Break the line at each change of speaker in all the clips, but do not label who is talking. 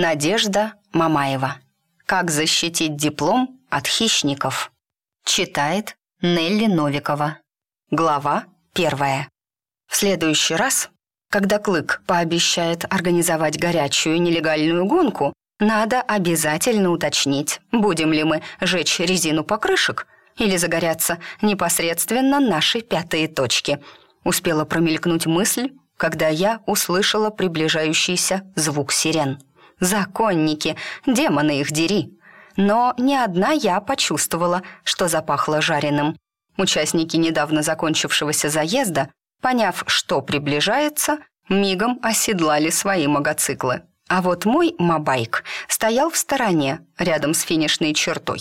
Надежда Мамаева. Как защитить диплом от хищников. Читает Нелли Новикова. Глава первая. В следующий раз, когда Клык пообещает организовать горячую нелегальную гонку, надо обязательно уточнить, будем ли мы жечь резину покрышек или загорятся непосредственно наши пятые точки. Успела промелькнуть мысль, когда я услышала приближающийся звук сирен. Законники, демоны их дери. Но не одна я почувствовала, что запахло жареным. Участники недавно закончившегося заезда, поняв, что приближается, мигом оседлали свои мотоциклы. А вот мой мобайк стоял в стороне, рядом с финишной чертой.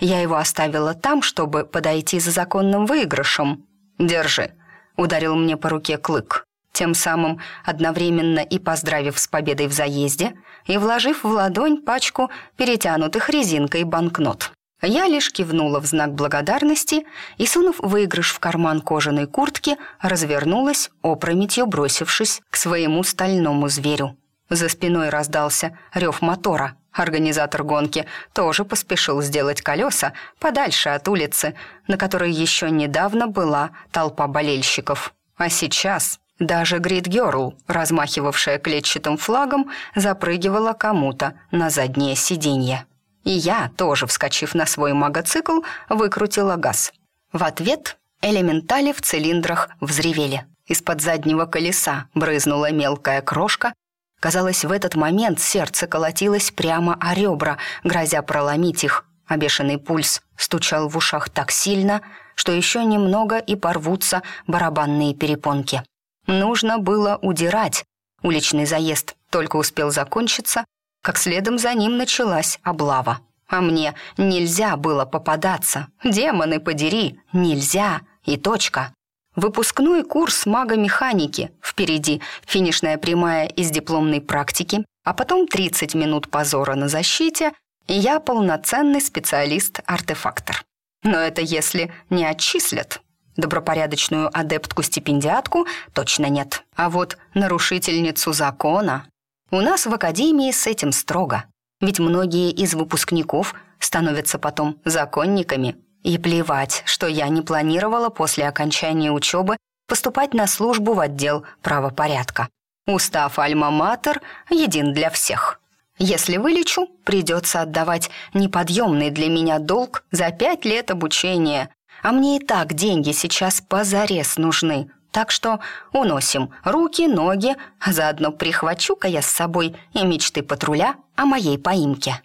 Я его оставила там, чтобы подойти за законным выигрышем. «Держи», — ударил мне по руке клык тем самым одновременно и поздравив с победой в заезде и вложив в ладонь пачку перетянутых резинкой банкнот. Я лишь кивнула в знак благодарности и, сунув выигрыш в карман кожаной куртки, развернулась, опрометью бросившись к своему стальному зверю. За спиной раздался рев мотора. Организатор гонки тоже поспешил сделать колеса подальше от улицы, на которой еще недавно была толпа болельщиков. А сейчас даже Грит Герл, размахивавшая клетчатым флагом, запрыгивала кому-то на заднее сиденье. И я, тоже вскочив на свой магоцикл, выкрутила газ. В ответ элементали в цилиндрах взревели. Из-под заднего колеса брызнула мелкая крошка. Казалось, в этот момент сердце колотилось прямо о ребра, грозя проломить их, а бешеный пульс стучал в ушах так сильно, что еще немного и порвутся барабанные перепонки. Нужно было удирать. Уличный заезд только успел закончиться, как следом за ним началась облава. А мне нельзя было попадаться. Демоны подери, нельзя. И точка. Выпускной курс мага-механики. Впереди финишная прямая из дипломной практики, а потом 30 минут позора на защите, и я полноценный специалист-артефактор. Но это если не отчислят. Добропорядочную адептку-стипендиатку точно нет. А вот нарушительницу закона... У нас в академии с этим строго. Ведь многие из выпускников становятся потом законниками. И плевать, что я не планировала после окончания учебы поступать на службу в отдел правопорядка. Устав Альма-Матер един для всех. Если вылечу, придется отдавать неподъемный для меня долг за пять лет обучения, а мне и так деньги сейчас позарез нужны. Так что уносим руки, ноги, а заодно прихвачу-ка я с собой и мечты патруля о моей поимке.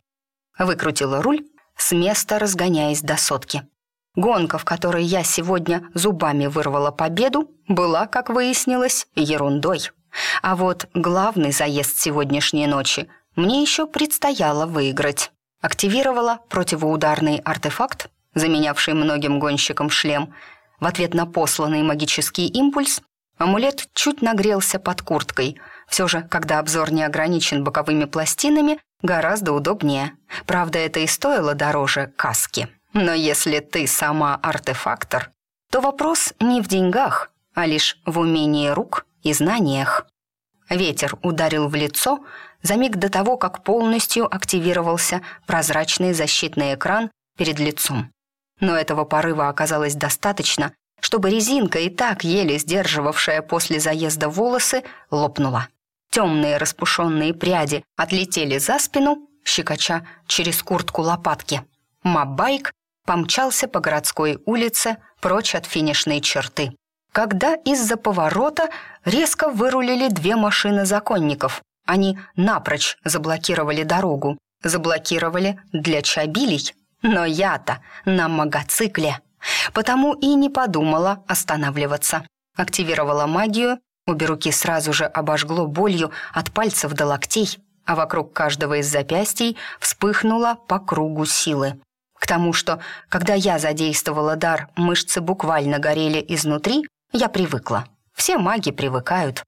Выкрутила руль, с места разгоняясь до сотки. Гонка, в которой я сегодня зубами вырвала победу, была, как выяснилось, ерундой. А вот главный заезд сегодняшней ночи мне еще предстояло выиграть. Активировала противоударный артефакт заменявший многим гонщикам шлем. В ответ на посланный магический импульс амулет чуть нагрелся под курткой. Все же, когда обзор не ограничен боковыми пластинами, гораздо удобнее. Правда, это и стоило дороже каски. Но если ты сама артефактор, то вопрос не в деньгах, а лишь в умении рук и знаниях. Ветер ударил в лицо за миг до того, как полностью активировался прозрачный защитный экран перед лицом но этого порыва оказалось достаточно, чтобы резинка, и так еле сдерживавшая после заезда волосы, лопнула. Темные распушенные пряди отлетели за спину, щекоча через куртку лопатки. Мабайк помчался по городской улице прочь от финишной черты. Когда из-за поворота резко вырулили две машины законников. Они напрочь заблокировали дорогу. Заблокировали для чабилей. Но я-то на мотоцикле, потому и не подумала останавливаться. Активировала магию, обе руки сразу же обожгло болью от пальцев до локтей, а вокруг каждого из запястий вспыхнула по кругу силы. К тому, что, когда я задействовала дар, мышцы буквально горели изнутри, я привыкла. Все маги привыкают.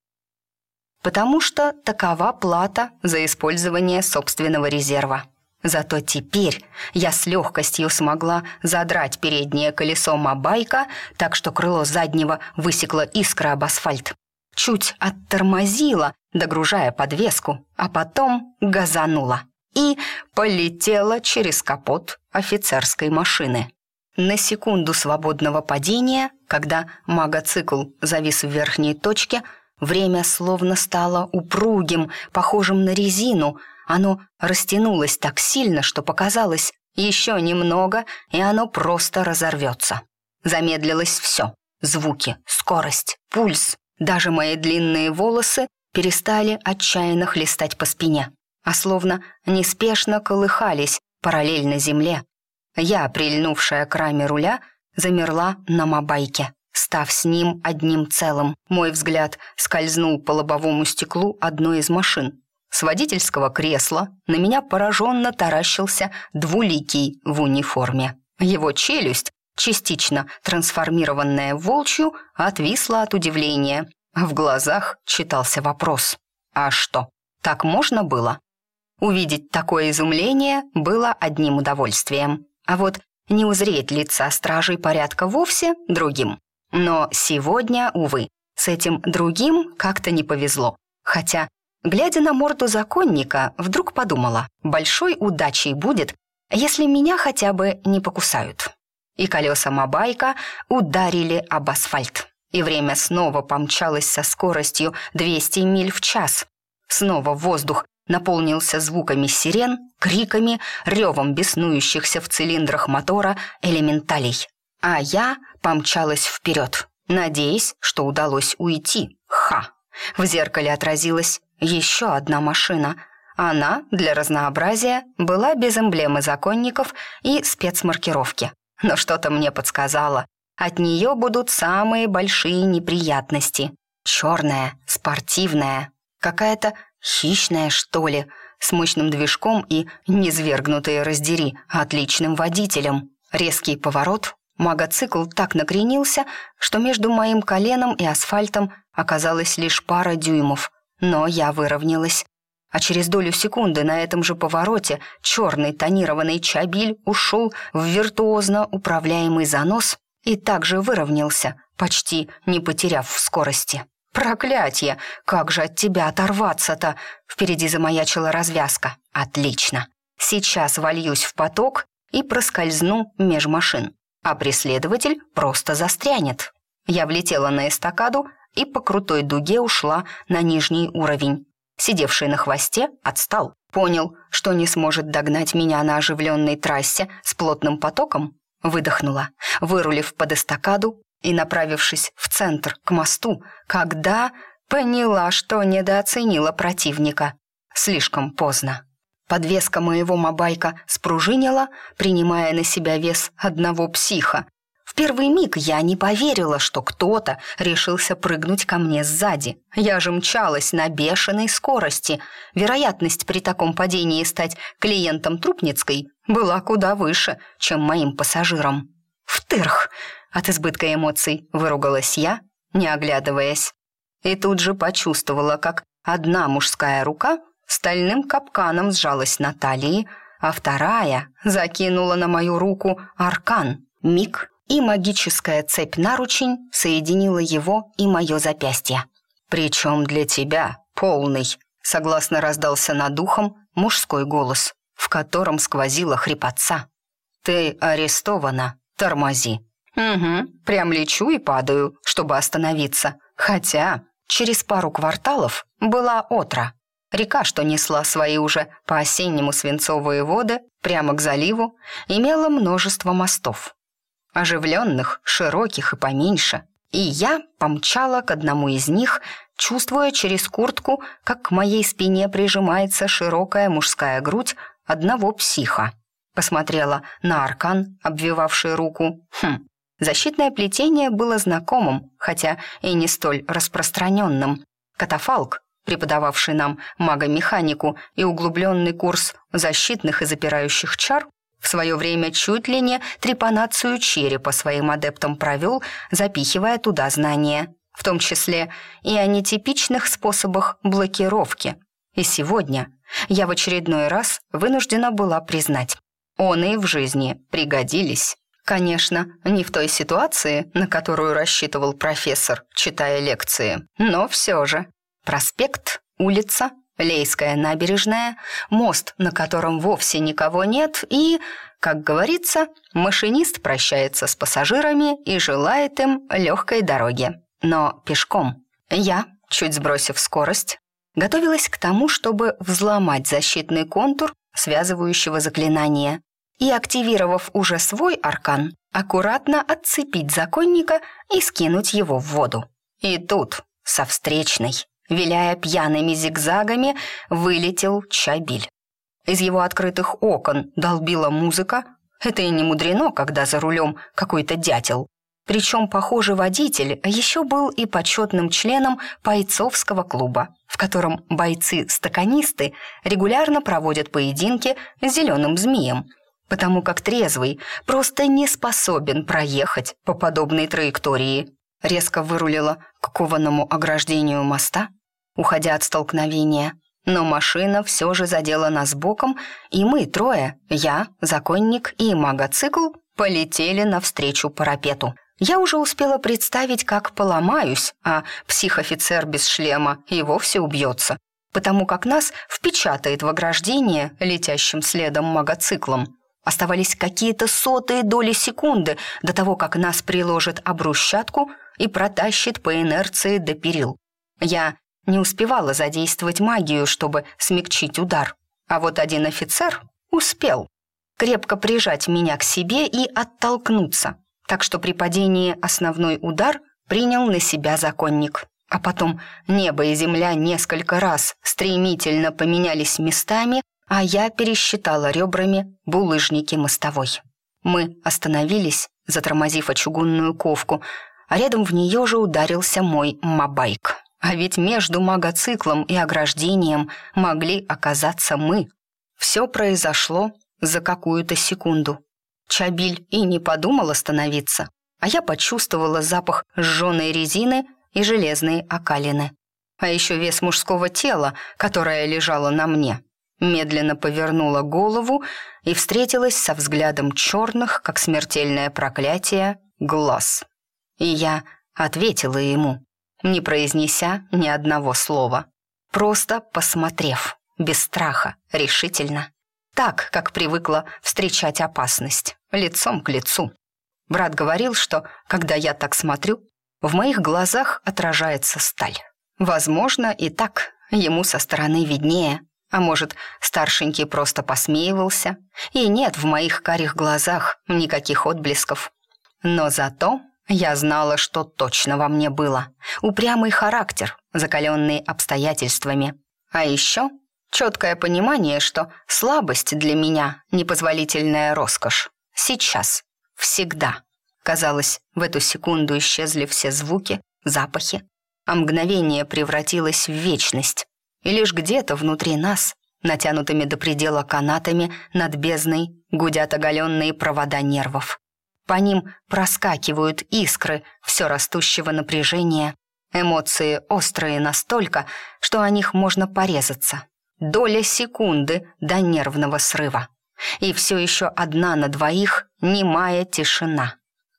Потому что такова плата за использование собственного резерва. Зато теперь я с легкостью смогла задрать переднее колесо мобайка, так что крыло заднего высекло искра об асфальт. Чуть оттормозила догружая подвеску, а потом газанула и полетела через капот офицерской машины. На секунду свободного падения, когда магоцикл завис в верхней точке, время словно стало упругим, похожим на резину. Оно растянулось так сильно, что показалось еще немного, и оно просто разорвется. Замедлилось все. Звуки, скорость, пульс. Даже мои длинные волосы перестали отчаянно хлестать по спине, а словно неспешно колыхались параллельно земле. Я, прильнувшая к раме руля, замерла на мобайке, став с ним одним целым. Мой взгляд скользнул по лобовому стеклу одной из машин. С водительского кресла на меня пораженно таращился двуликий в униформе. Его челюсть, частично трансформированная в волчью, отвисла от удивления. В глазах читался вопрос. «А что, так можно было?» Увидеть такое изумление было одним удовольствием. А вот не узреть лица стражей порядка вовсе другим. Но сегодня, увы, с этим другим как-то не повезло. Хотя, глядя на морду законника, вдруг подумала, большой удачей будет, если меня хотя бы не покусают. И колеса Мабайка ударили об асфальт. И время снова помчалось со скоростью 200 миль в час. Снова воздух наполнился звуками сирен, криками, ревом беснующихся в цилиндрах мотора элементалей. А я помчалась вперед, надеясь, что удалось уйти. Ха! В зеркале отразилась еще одна машина. Она, для разнообразия, была без эмблемы законников и спецмаркировки. Но что-то мне подсказало. От нее будут самые большие неприятности. Черная, спортивная, какая-то Хищная, что ли, с мощным движком и, низвергнутые раздери, отличным водителем. Резкий поворот, магоцикл так накренился, что между моим коленом и асфальтом оказалось лишь пара дюймов. Но я выровнялась. А через долю секунды на этом же повороте черный тонированный чабиль ушел в виртуозно управляемый занос и также выровнялся, почти не потеряв в скорости. «Проклятье! Как же от тебя оторваться-то?» Впереди замаячила развязка. «Отлично! Сейчас вольюсь в поток и проскользну меж машин, а преследователь просто застрянет». Я влетела на эстакаду и по крутой дуге ушла на нижний уровень. Сидевший на хвосте отстал, понял, что не сможет догнать меня на оживленной трассе с плотным потоком, выдохнула, вырулив под эстакаду, и, направившись в центр, к мосту, когда поняла, что недооценила противника. Слишком поздно. Подвеска моего мобайка спружинила, принимая на себя вес одного психа. В первый миг я не поверила, что кто-то решился прыгнуть ко мне сзади. Я же мчалась на бешеной скорости. Вероятность при таком падении стать клиентом Трупницкой была куда выше, чем моим пассажиром. «Втырх!» От избытка эмоций выругалась я, не оглядываясь. И тут же почувствовала, как одна мужская рука стальным капканом сжалась на талии, а вторая закинула на мою руку аркан, миг, и магическая цепь наручень соединила его и мое запястье. «Причем для тебя полный», — согласно раздался над ухом мужской голос, в котором сквозила хрипотца. «Ты арестована, тормози». «Угу, прям лечу и падаю, чтобы остановиться. Хотя через пару кварталов была Отра. Река, что несла свои уже по-осеннему свинцовые воды прямо к заливу, имела множество мостов. Оживленных, широких и поменьше. И я помчала к одному из них, чувствуя через куртку, как к моей спине прижимается широкая мужская грудь одного психа. Посмотрела на аркан, обвивавший руку. Хм, Защитное плетение было знакомым, хотя и не столь распространенным. Катафалк, преподававший нам магомеханику и углубленный курс защитных и запирающих чар, в свое время чуть ли не трепанацию черепа своим адептам провел, запихивая туда знания, в том числе и о нетипичных способах блокировки. И сегодня я в очередной раз вынуждена была признать, он и в жизни пригодились. Конечно, не в той ситуации, на которую рассчитывал профессор, читая лекции, но все же. Проспект улица, Лейская набережная, мост, на котором вовсе никого нет, и, как говорится, машинист прощается с пассажирами и желает им легкой дороги. Но пешком. Я, чуть сбросив скорость, готовилась к тому, чтобы взломать защитный контур связывающего заклинания и, активировав уже свой аркан, аккуратно отцепить законника и скинуть его в воду. И тут, со встречной, виляя пьяными зигзагами, вылетел Чабиль. Из его открытых окон долбила музыка. Это и не мудрено, когда за рулем какой-то дятел. Причем, похоже, водитель еще был и почетным членом бойцовского клуба, в котором бойцы-стаканисты регулярно проводят поединки с зеленым змеем, потому как трезвый просто не способен проехать по подобной траектории. Резко вырулила к кованому ограждению моста, уходя от столкновения, но машина все же задела нас боком, и мы трое, я, законник и магоцикл, полетели навстречу парапету. Я уже успела представить, как поломаюсь, а психофицер без шлема и вовсе убьется, потому как нас впечатает в ограждение летящим следом магоциклом. Оставались какие-то сотые доли секунды до того, как нас приложит об брусчатку и протащит по инерции до перил. Я не успевала задействовать магию, чтобы смягчить удар. А вот один офицер успел крепко прижать меня к себе и оттолкнуться, так что при падении основной удар принял на себя законник. А потом небо и земля несколько раз стремительно поменялись местами, а я пересчитала ребрами булыжники мостовой. Мы остановились, затормозив о чугунную ковку, а рядом в нее же ударился мой мабайк. А ведь между магоциклом и ограждением могли оказаться мы. Все произошло за какую-то секунду. Чабиль и не подумал остановиться, а я почувствовала запах сжженной резины и железные окалины. А еще вес мужского тела, которое лежало на мне. Медленно повернула голову и встретилась со взглядом черных, как смертельное проклятие, глаз. И я ответила ему не произнеся ни одного слова. Просто посмотрев, без страха, решительно. Так, как привыкла встречать опасность, лицом к лицу. Брат говорил, что, когда я так смотрю, в моих глазах отражается сталь. Возможно, и так, ему со стороны виднее. А может, старшенький просто посмеивался, и нет в моих карих глазах никаких отблесков. Но зато я знала, что точно во мне было. Упрямый характер, закаленный обстоятельствами. А еще четкое понимание, что слабость для меня — непозволительная роскошь. Сейчас. Всегда. Казалось, в эту секунду исчезли все звуки, запахи, а мгновение превратилось в вечность. И лишь где-то внутри нас, натянутыми до предела канатами над бездной, гудят оголенные провода нервов. По ним проскакивают искры все растущего напряжения. Эмоции острые настолько, что о них можно порезаться. Доля секунды до нервного срыва. И все еще одна на двоих немая тишина.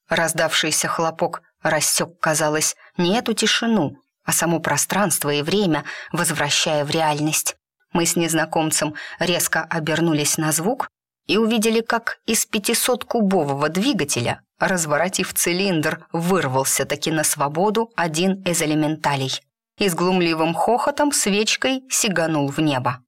Раздавшийся хлопок рассек, казалось, не эту тишину, а само пространство и время, возвращая в реальность. Мы с незнакомцем резко обернулись на звук и увидели, как из 500-кубового двигателя, разворотив цилиндр, вырвался таки на свободу один из элементалей и с глумливым хохотом свечкой сиганул в небо.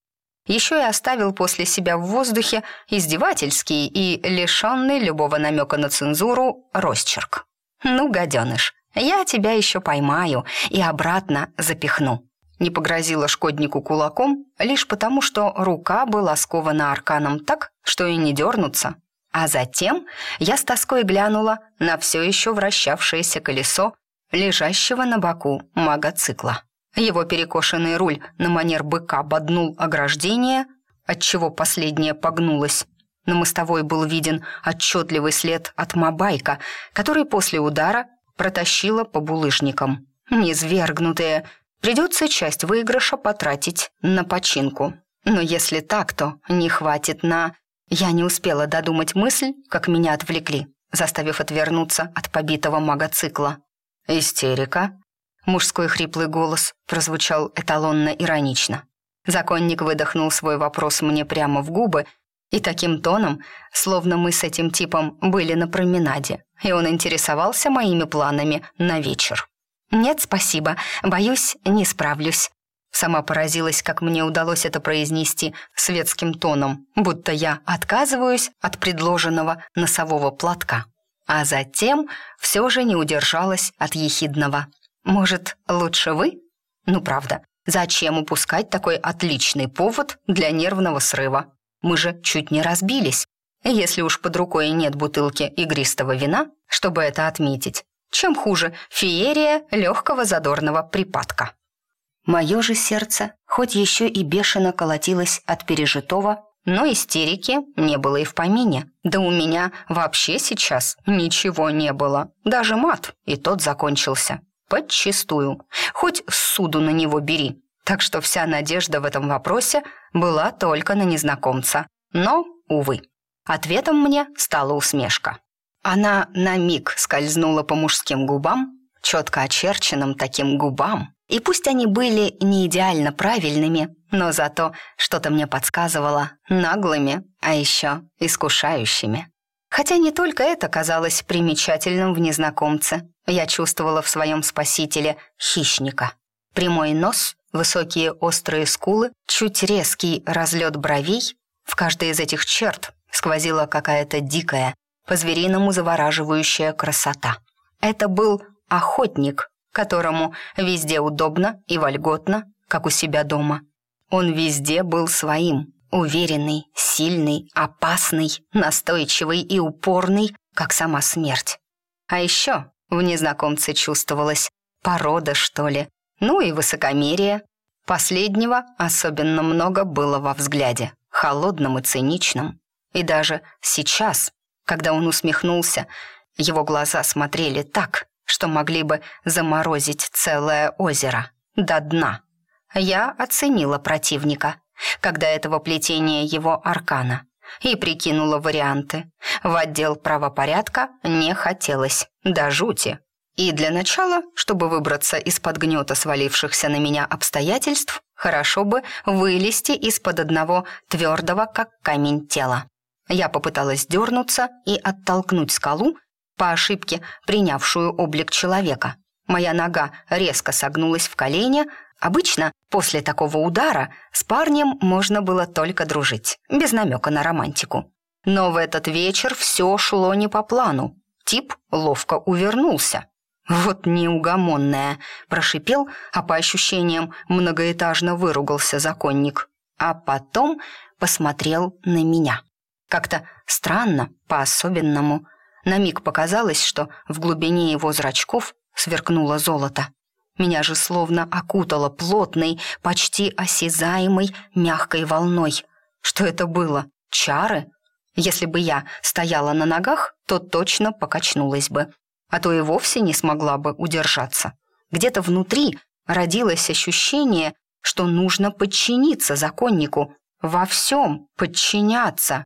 Еще и оставил после себя в воздухе издевательский и лишенный любого намека на цензуру росчерк. «Ну, гаденыш, я тебя еще поймаю и обратно запихну» не погрозила шкоднику кулаком лишь потому, что рука была скована арканом так, что и не дернуться. А затем я с тоской глянула на все еще вращавшееся колесо, лежащего на боку магоцикла. Его перекошенный руль на манер быка боднул ограждение, отчего последнее погнулось. На мостовой был виден отчетливый след от мабайка, который после удара протащила по булыжникам. Низвергнутые, Придется часть выигрыша потратить на починку. Но если так, то не хватит на... Я не успела додумать мысль, как меня отвлекли, заставив отвернуться от побитого магоцикла. Истерика. Мужской хриплый голос прозвучал эталонно-иронично. Законник выдохнул свой вопрос мне прямо в губы и таким тоном, словно мы с этим типом были на променаде, и он интересовался моими планами на вечер. «Нет, спасибо. Боюсь, не справлюсь». Сама поразилась, как мне удалось это произнести светским тоном, будто я отказываюсь от предложенного носового платка. А затем все же не удержалась от ехидного. «Может, лучше вы?» «Ну, правда, зачем упускать такой отличный повод для нервного срыва? Мы же чуть не разбились. Если уж под рукой нет бутылки игристого вина, чтобы это отметить, чем хуже феерия легкого задорного припадка. Мое же сердце, хоть еще и бешено колотилось от пережитого, но истерики не было и в помине. Да у меня вообще сейчас ничего не было. Даже мат, и тот закончился. Подчистую. Хоть суду на него бери. Так что вся надежда в этом вопросе была только на незнакомца. Но, увы, ответом мне стала усмешка. Она на миг скользнула по мужским губам, четко очерченным таким губам, и пусть они были не идеально правильными, но зато что-то мне подсказывало наглыми, а еще искушающими. Хотя не только это казалось примечательным в незнакомце. Я чувствовала в своем спасителе хищника. Прямой нос, высокие острые скулы, чуть резкий разлет бровей. В каждой из этих черт сквозила какая-то дикая, по-звериному завораживающая красота. Это был охотник, которому везде удобно и вольготно, как у себя дома. Он везде был своим, уверенный, сильный, опасный, настойчивый и упорный, как сама смерть. А еще в незнакомце чувствовалась порода, что ли, ну и высокомерие. Последнего особенно много было во взгляде, холодном и циничном. И даже сейчас, когда он усмехнулся, его глаза смотрели так, что могли бы заморозить целое озеро до дна. Я оценила противника, когда этого плетения его аркана, и прикинула варианты. В отдел правопорядка не хотелось, до жути. И для начала, чтобы выбраться из-под гнета свалившихся на меня обстоятельств, хорошо бы вылезти из-под одного твердого, как камень тела. Я попыталась дернуться и оттолкнуть скалу, по ошибке принявшую облик человека. Моя нога резко согнулась в колене. Обычно после такого удара с парнем можно было только дружить, без намека на романтику. Но в этот вечер все шло не по плану. Тип ловко увернулся. «Вот неугомонная!» – прошипел, а по ощущениям многоэтажно выругался законник. А потом посмотрел на меня. Как-то странно, по-особенному. На миг показалось, что в глубине его зрачков сверкнуло золото. Меня же словно окутало плотной, почти осязаемой, мягкой волной. Что это было? Чары? Если бы я стояла на ногах, то точно покачнулась бы, а то и вовсе не смогла бы удержаться. Где-то внутри родилось ощущение, что нужно подчиниться законнику, во всем подчиняться.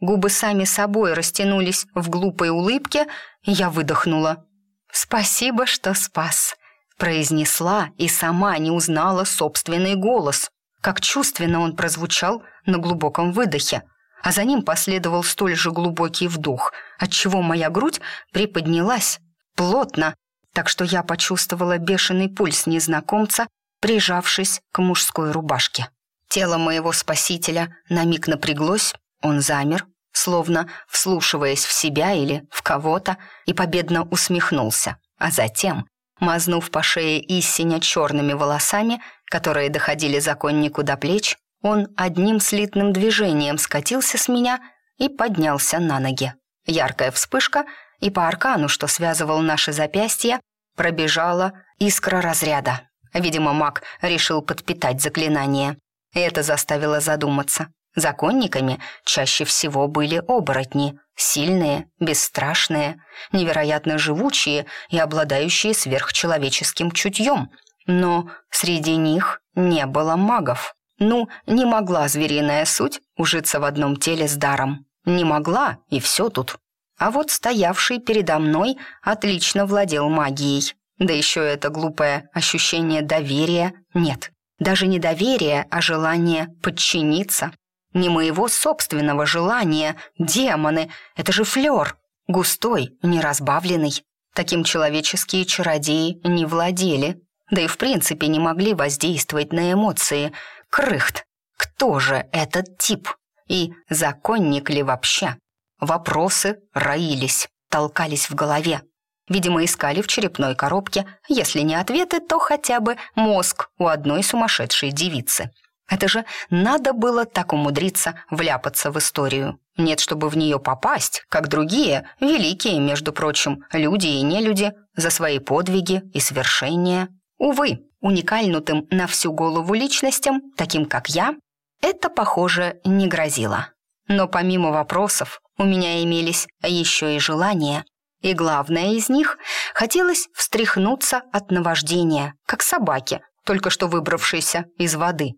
Губы сами собой растянулись в глупой улыбке, и я выдохнула. «Спасибо, что спас», — произнесла и сама не узнала собственный голос. Как чувственно он прозвучал на глубоком выдохе, а за ним последовал столь же глубокий вдох, отчего моя грудь приподнялась плотно, так что я почувствовала бешеный пульс незнакомца, прижавшись к мужской рубашке. Тело моего спасителя на миг напряглось, он замер, словно вслушиваясь в себя или в кого-то, и победно усмехнулся, а затем, мазнув по шее истиня черными волосами, которые доходили законнику до плеч, он одним слитным движением скатился с меня и поднялся на ноги. Яркая вспышка, и по аркану, что связывал наши запястья, пробежала искра разряда. Видимо, маг решил подпитать заклинание. Это заставило задуматься. Законниками чаще всего были оборотни, сильные, бесстрашные, невероятно живучие и обладающие сверхчеловеческим чутьем. Но среди них не было магов. Ну, не могла звериная суть ужиться в одном теле с даром. Не могла, и все тут. А вот стоявший передо мной отлично владел магией. Да еще это глупое ощущение доверия нет. Даже не доверие, а желание подчиниться. Не моего собственного желания. Демоны, это же флер. Густой, неразбавленный. Таким человеческие чародеи не владели. Да и в принципе не могли воздействовать на эмоции. Крыхт. Кто же этот тип? И законник ли вообще? Вопросы роились, толкались в голове. Видимо, искали в черепной коробке, если не ответы, то хотя бы мозг у одной сумасшедшей девицы. Это же надо было так умудриться вляпаться в историю. Нет, чтобы в нее попасть, как другие, великие, между прочим, люди и нелюди, за свои подвиги и свершения. Увы, уникальнутым на всю голову личностям, таким как я, это, похоже, не грозило. Но помимо вопросов, у меня имелись еще и желания. И главное из них — хотелось встряхнуться от наваждения, как собаке, только что выбравшейся из воды.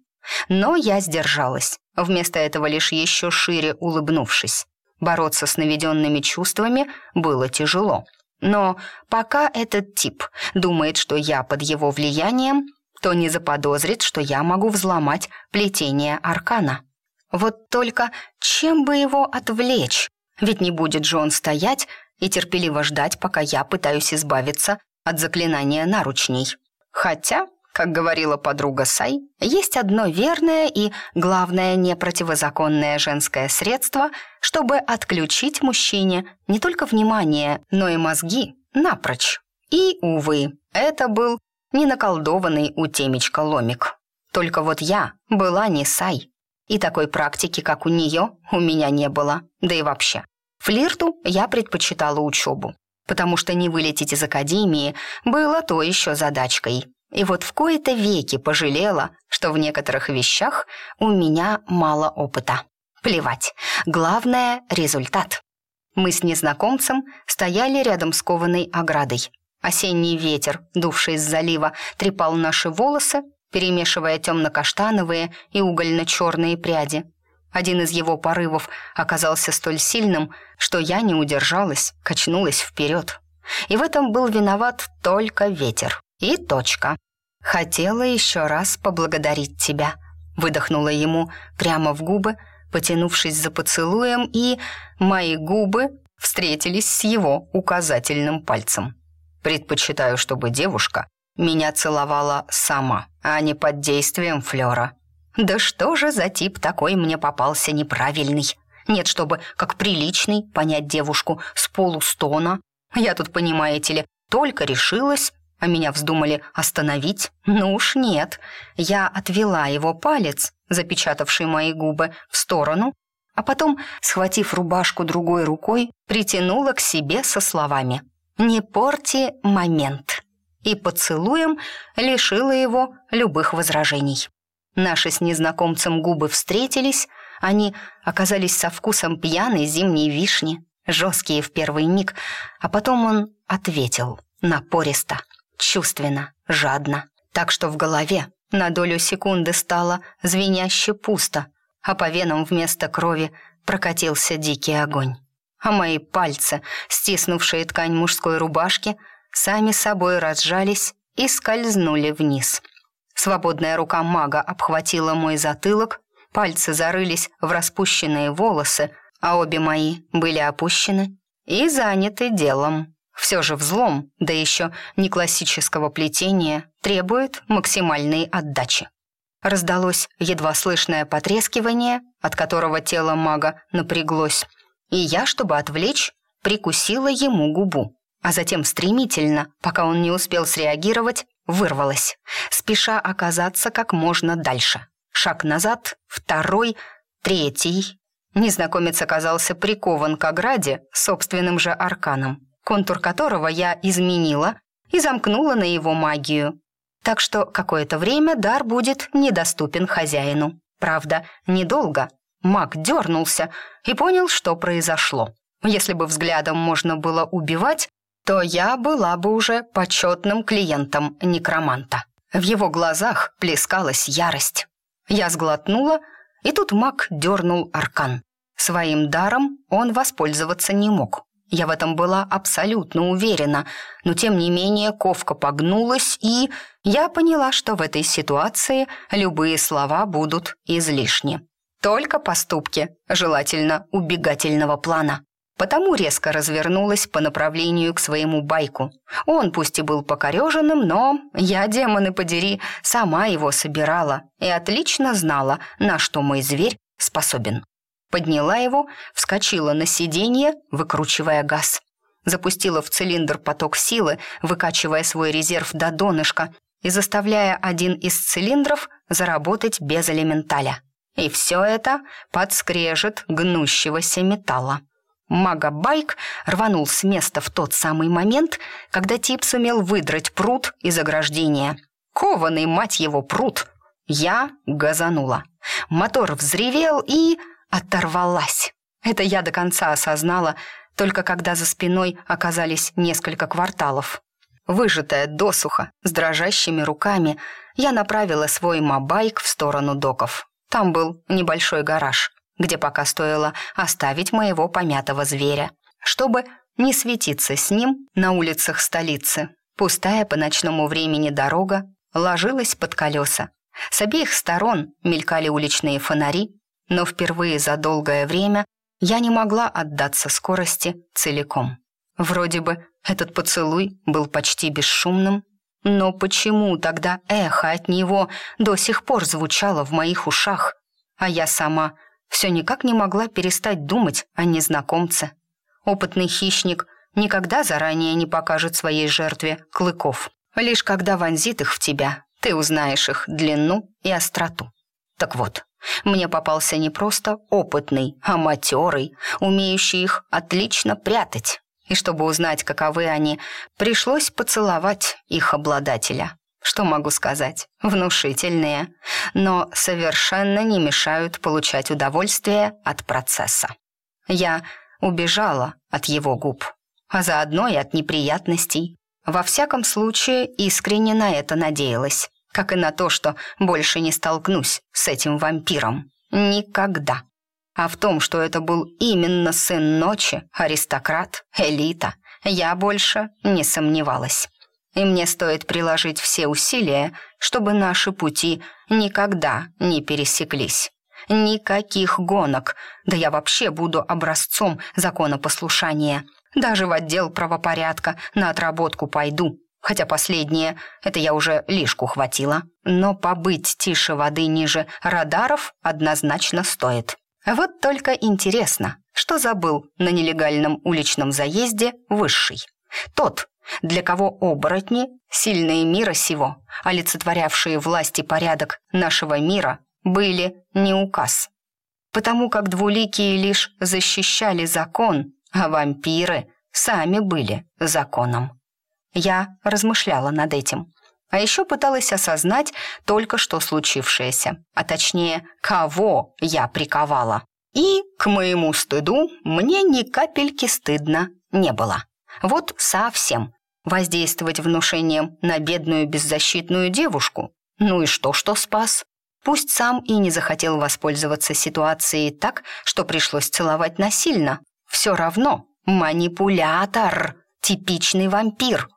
Но я сдержалась, вместо этого лишь еще шире улыбнувшись. Бороться с наведенными чувствами было тяжело. Но пока этот тип думает, что я под его влиянием, то не заподозрит, что я могу взломать плетение аркана. Вот только чем бы его отвлечь? Ведь не будет же он стоять и терпеливо ждать, пока я пытаюсь избавиться от заклинания наручней. Хотя, как говорила подруга Сай, есть одно верное и, главное, не противозаконное женское средство, чтобы отключить мужчине не только внимание, но и мозги напрочь. И, увы, это был не наколдованный у темечка ломик. Только вот я была не Сай. И такой практики, как у нее, у меня не было. Да и вообще. Флирту я предпочитала учебу, потому что не вылететь из академии было то еще задачкой. И вот в кои-то веки пожалела, что в некоторых вещах у меня мало опыта. Плевать. Главное — результат. Мы с незнакомцем стояли рядом с кованой оградой. Осенний ветер, дувший из залива, трепал наши волосы, перемешивая темно-каштановые и угольно-черные пряди. Один из его порывов оказался столь сильным, что я не удержалась, качнулась вперед. И в этом был виноват только ветер. И точка. «Хотела еще раз поблагодарить тебя», — выдохнула ему прямо в губы, потянувшись за поцелуем, и мои губы встретились с его указательным пальцем. «Предпочитаю, чтобы девушка меня целовала сама, а не под действием флера», да что же за тип такой мне попался неправильный? Нет, чтобы, как приличный, понять девушку с полустона. Я тут, понимаете ли, только решилась, а меня вздумали остановить. Ну уж нет. Я отвела его палец, запечатавший мои губы, в сторону, а потом, схватив рубашку другой рукой, притянула к себе со словами «Не порти момент» и поцелуем лишила его любых возражений. Наши с незнакомцем губы встретились, они оказались со вкусом пьяной зимней вишни, жесткие в первый миг, а потом он ответил напористо, чувственно, жадно, так что в голове на долю секунды стало звеняще пусто, а по венам вместо крови прокатился дикий огонь. А мои пальцы, стиснувшие ткань мужской рубашки, сами собой разжались и скользнули вниз — Свободная рука мага обхватила мой затылок, пальцы зарылись в распущенные волосы, а обе мои были опущены и заняты делом. Все же взлом, да еще не классического плетения, требует максимальной отдачи. Раздалось едва слышное потрескивание, от которого тело мага напряглось, и я, чтобы отвлечь, прикусила ему губу, а затем стремительно, пока он не успел среагировать, вырвалась, спеша оказаться как можно дальше. Шаг назад, второй, третий. Незнакомец оказался прикован к ограде собственным же арканом, контур которого я изменила и замкнула на его магию. Так что какое-то время дар будет недоступен хозяину. Правда, недолго. Маг дернулся и понял, что произошло. Если бы взглядом можно было убивать, то я была бы уже почетным клиентом некроманта. В его глазах плескалась ярость. Я сглотнула, и тут маг дернул аркан. Своим даром он воспользоваться не мог. Я в этом была абсолютно уверена, но тем не менее ковка погнулась, и я поняла, что в этой ситуации любые слова будут излишни. Только поступки, желательно убегательного плана. Потому резко развернулась по направлению к своему байку. Он пусть и был покореженным, но я, демоны подери, сама его собирала и отлично знала, на что мой зверь способен. Подняла его, вскочила на сиденье, выкручивая газ. Запустила в цилиндр поток силы, выкачивая свой резерв до донышка и заставляя один из цилиндров заработать без элементаля. И все это подскрежет гнущегося металла. Мага-байк рванул с места в тот самый момент, когда тип сумел выдрать пруд из ограждения. Кованый, мать его, пруд! Я газанула. Мотор взревел и оторвалась. Это я до конца осознала, только когда за спиной оказались несколько кварталов. Выжатая досуха, с дрожащими руками, я направила свой мобайк в сторону доков. Там был небольшой гараж, где пока стоило оставить моего помятого зверя, чтобы не светиться с ним на улицах столицы. Пустая по ночному времени дорога ложилась под колеса. С обеих сторон мелькали уличные фонари, но впервые за долгое время я не могла отдаться скорости целиком. Вроде бы этот поцелуй был почти бесшумным, но почему тогда эхо от него до сих пор звучало в моих ушах, а я сама все никак не могла перестать думать о незнакомце? Опытный хищник никогда заранее не покажет своей жертве клыков. Лишь когда вонзит их в тебя, ты узнаешь их длину и остроту. Так вот, мне попался не просто опытный, а матерый, умеющий их отлично прятать. И чтобы узнать, каковы они, пришлось поцеловать их обладателя. Что могу сказать? Внушительные, но совершенно не мешают получать удовольствие от процесса. Я убежала от его губ, а заодно и от неприятностей. Во всяком случае, искренне на это надеялась как и на то, что больше не столкнусь с этим вампиром. Никогда. А в том, что это был именно сын ночи, аристократ, элита, я больше не сомневалась. И мне стоит приложить все усилия, чтобы наши пути никогда не пересеклись. Никаких гонок, да я вообще буду образцом законопослушания. Даже в отдел правопорядка на отработку пойду, Хотя последнее, это я уже лишку хватила. Но побыть тише воды ниже радаров однозначно стоит. Вот только интересно, что забыл на нелегальном уличном заезде высший. Тот, для кого оборотни, сильные мира сего, олицетворявшие власть и порядок нашего мира, были не указ. Потому как двуликие лишь защищали закон, а вампиры сами были законом. Я размышляла над этим. А еще пыталась осознать только что случившееся, а точнее, кого я приковала. И, к моему стыду, мне ни капельки стыдно не было. Вот совсем. Воздействовать внушением на бедную беззащитную девушку. Ну и что, что спас? Пусть сам и не захотел воспользоваться ситуацией так, что пришлось целовать насильно. Все равно манипулятор, типичный вампир.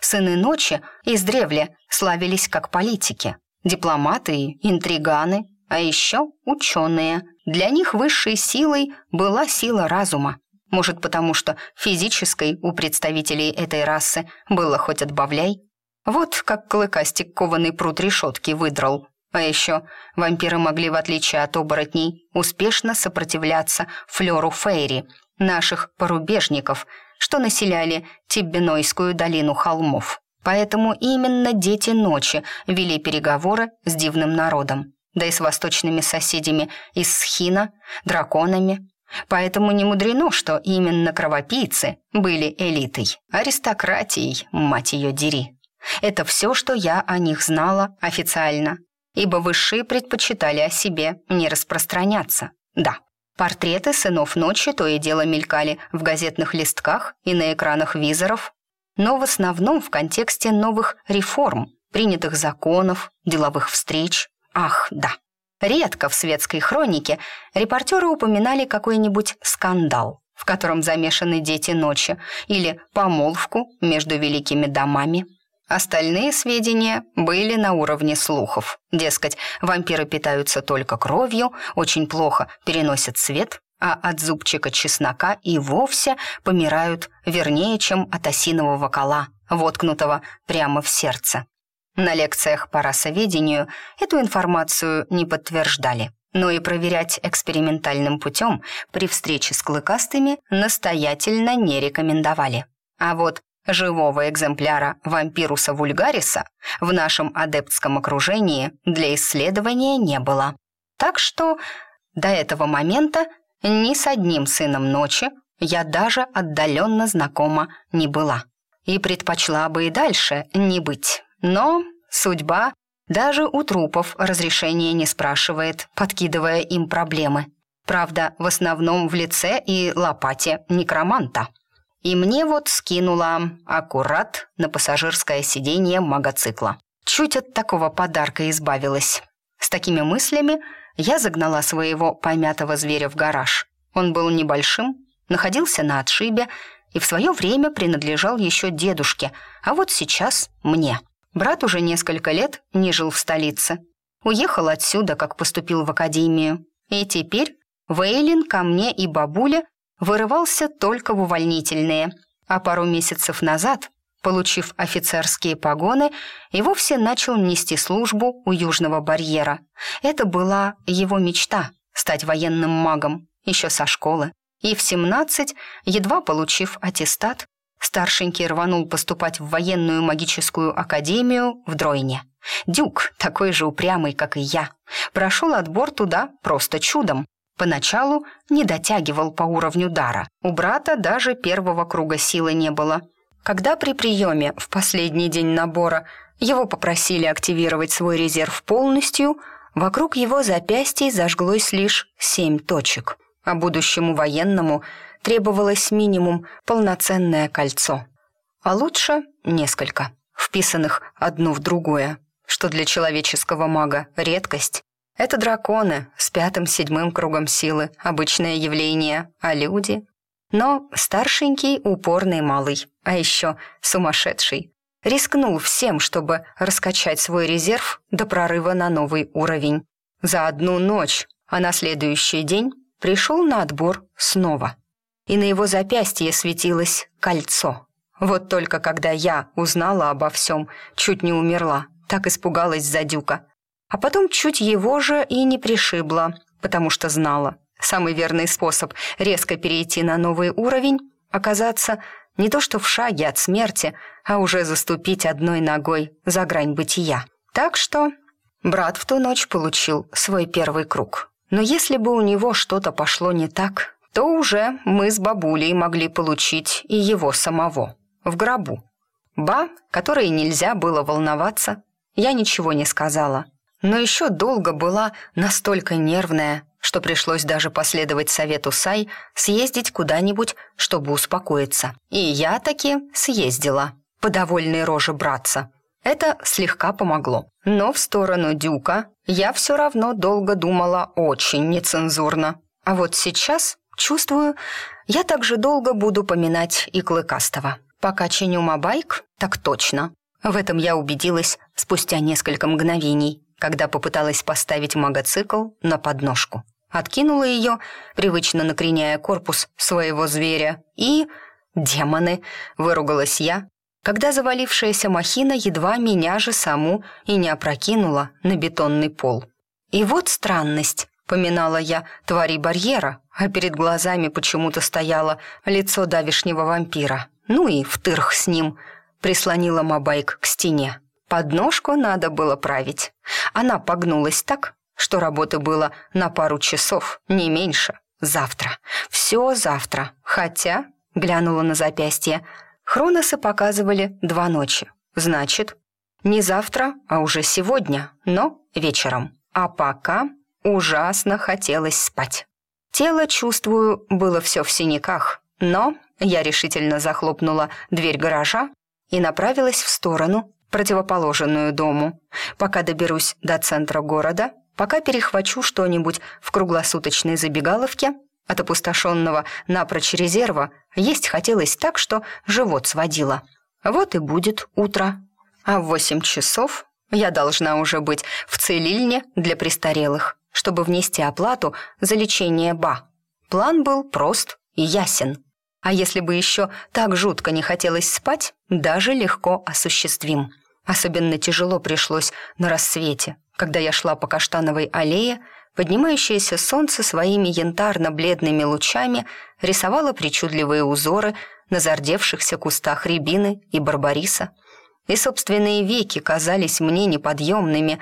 Сыны ночи издревле славились как политики, дипломаты и интриганы, а еще ученые. Для них высшей силой была сила разума. Может, потому что физической у представителей этой расы было хоть отбавляй? Вот как клыкастик кованый пруд решетки выдрал. А еще вампиры могли, в отличие от оборотней, успешно сопротивляться флеру Фейри, наших порубежников – что населяли Тиббинойскую долину холмов. Поэтому именно дети ночи вели переговоры с дивным народом, да и с восточными соседями из Схина, драконами. Поэтому не мудрено, что именно кровопийцы были элитой, аристократией, мать ее дери. Это все, что я о них знала официально, ибо высшие предпочитали о себе не распространяться. Да, Портреты сынов ночи то и дело мелькали в газетных листках и на экранах визоров, но в основном в контексте новых реформ, принятых законов, деловых встреч. Ах, да. Редко в светской хронике репортеры упоминали какой-нибудь скандал, в котором замешаны дети ночи, или помолвку между великими домами. Остальные сведения были на уровне слухов. Дескать, вампиры питаются только кровью, очень плохо переносят свет, а от зубчика чеснока и вовсе помирают вернее, чем от осинового кола, воткнутого прямо в сердце. На лекциях по расоведению эту информацию не подтверждали но и проверять экспериментальным путем при встрече с клыкастыми настоятельно не рекомендовали. А вот живого экземпляра вампируса вульгариса в нашем адептском окружении для исследования не было. Так что до этого момента ни с одним сыном ночи я даже отдаленно знакома не была. И предпочла бы и дальше не быть. Но судьба даже у трупов разрешения не спрашивает, подкидывая им проблемы. Правда, в основном в лице и лопате некроманта. И мне вот скинула аккурат на пассажирское сиденье магоцикла. Чуть от такого подарка избавилась. С такими мыслями я загнала своего помятого зверя в гараж. Он был небольшим, находился на отшибе и в свое время принадлежал еще дедушке, а вот сейчас мне. Брат уже несколько лет не жил в столице. Уехал отсюда, как поступил в академию. И теперь Вейлин ко мне и бабуле вырывался только в увольнительные. А пару месяцев назад, получив офицерские погоны, и вовсе начал нести службу у Южного барьера. Это была его мечта — стать военным магом, еще со школы. И в 17, едва получив аттестат, Старшенький рванул поступать в военную магическую академию в Дройне. Дюк, такой же упрямый, как и я, прошел отбор туда просто чудом. Поначалу не дотягивал по уровню дара. У брата даже первого круга силы не было. Когда при приеме в последний день набора его попросили активировать свой резерв полностью, вокруг его запястья зажглось лишь семь точек, а будущему военному – требовалось минимум полноценное кольцо. А лучше несколько, вписанных одно в другое, что для человеческого мага редкость. Это драконы с пятым-седьмым кругом силы, обычное явление, а люди... Но старшенький упорный малый, а еще сумасшедший, рискнул всем, чтобы раскачать свой резерв до прорыва на новый уровень. За одну ночь, а на следующий день пришел на отбор снова и на его запястье светилось кольцо. Вот только когда я узнала обо всем, чуть не умерла, так испугалась за Дюка. А потом чуть его же и не пришибла, потому что знала. Самый верный способ резко перейти на новый уровень — оказаться не то что в шаге от смерти, а уже заступить одной ногой за грань бытия. Так что брат в ту ночь получил свой первый круг. Но если бы у него что-то пошло не так, то уже мы с бабулей могли получить и его самого в гробу. Ба, которой нельзя было волноваться, я ничего не сказала. Но еще долго была настолько нервная, что пришлось даже последовать совету Сай съездить куда-нибудь, чтобы успокоиться. И я таки съездила, по довольной роже братца. Это слегка помогло. Но в сторону Дюка я все равно долго думала очень нецензурно. А вот сейчас Чувствую, я также долго буду поминать и Клыкастого. Пока чиню мобайк, так точно. В этом я убедилась спустя несколько мгновений, когда попыталась поставить магоцикл на подножку. Откинула ее, привычно накреняя корпус своего зверя, и... «Демоны!» — выругалась я, когда завалившаяся махина едва меня же саму и не опрокинула на бетонный пол. И вот странность. Поминала я твари барьера, а перед глазами почему-то стояло лицо давишнего вампира. Ну и втырх с ним. Прислонила Мабайк к стене. Подножку надо было править. Она погнулась так, что работы было на пару часов, не меньше. Завтра. Все завтра. Хотя, глянула на запястье, хроносы показывали два ночи. Значит, не завтра, а уже сегодня, но вечером. А пока Ужасно хотелось спать. Тело, чувствую, было все в синяках, но я решительно захлопнула дверь гаража и направилась в сторону, противоположную дому. Пока доберусь до центра города, пока перехвачу что-нибудь в круглосуточной забегаловке, От опустошенного напрочь резерва есть хотелось так, что живот сводило. Вот и будет утро. А в восемь часов я должна уже быть в целильне для престарелых, чтобы внести оплату за лечение Ба. План был прост и ясен. А если бы еще так жутко не хотелось спать, даже легко осуществим. Особенно тяжело пришлось на рассвете, когда я шла по каштановой аллее, поднимающееся солнце своими янтарно-бледными лучами рисовало причудливые узоры на зардевшихся кустах рябины и барбариса. И собственные веки казались мне неподъемными.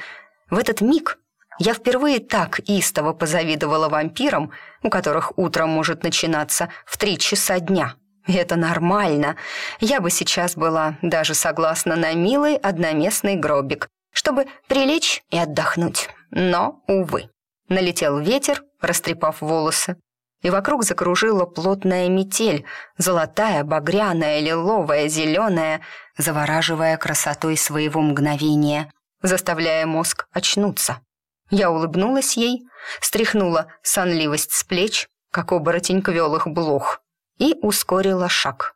В этот миг я впервые так истово позавидовала вампирам, у которых утро может начинаться в три часа дня. Это нормально. Я бы сейчас была даже согласна на милый одноместный гробик, чтобы прилечь и отдохнуть. Но, увы. Налетел ветер, растрепав волосы, и вокруг закружила плотная метель, золотая, багряная, лиловая, зеленая, завораживая красотой своего мгновения, заставляя мозг очнуться. Я улыбнулась ей, стряхнула сонливость с плеч, как оборотень квелых блох, и ускорила шаг.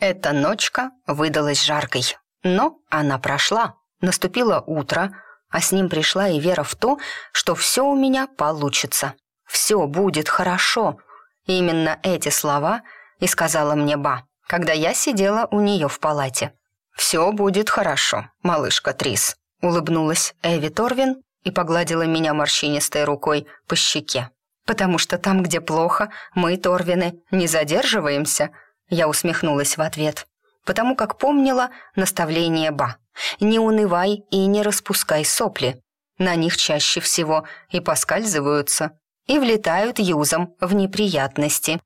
Эта ночка выдалась жаркой, но она прошла. Наступило утро, а с ним пришла и вера в то, что все у меня получится. Все будет хорошо. Именно эти слова и сказала мне Ба, когда я сидела у нее в палате. «Все будет хорошо, малышка Трис», — улыбнулась Эви Торвин и погладила меня морщинистой рукой по щеке. «Потому что там, где плохо, мы, Торвины, не задерживаемся», — я усмехнулась в ответ. Потому как помнила наставление Ба. «Не унывай и не распускай сопли. На них чаще всего и поскальзываются, и влетают юзом в неприятности».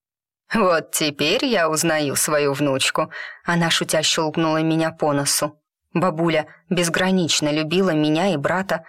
«Вот теперь я узнаю свою внучку», — она шутя щелкнула меня по носу. Бабуля безгранично любила меня и брата,